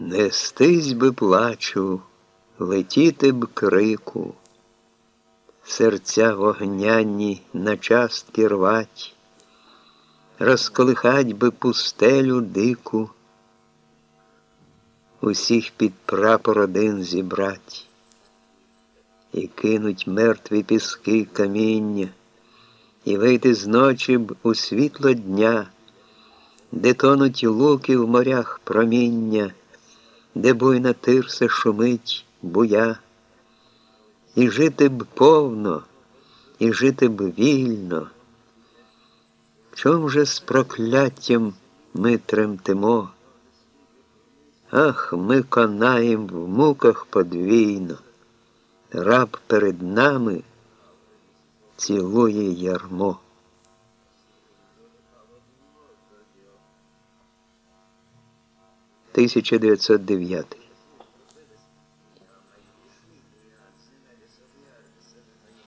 Нестись би плачу, летіти б крику, серця вогняні на частки рвать, розколихать би пустелю дику, усіх під прапор один зібрать, і кинуть мертві піски каміння, і вийти з ночі б у світло дня, де тонуть луки в морях проміння де буйна тирса шумить буя, і жити б повно, і жити б вільно. Чом же з прокляттям ми тремтимо? Ах, ми конаєм в муках подвійно, раб перед нами цілує ярмо. 1909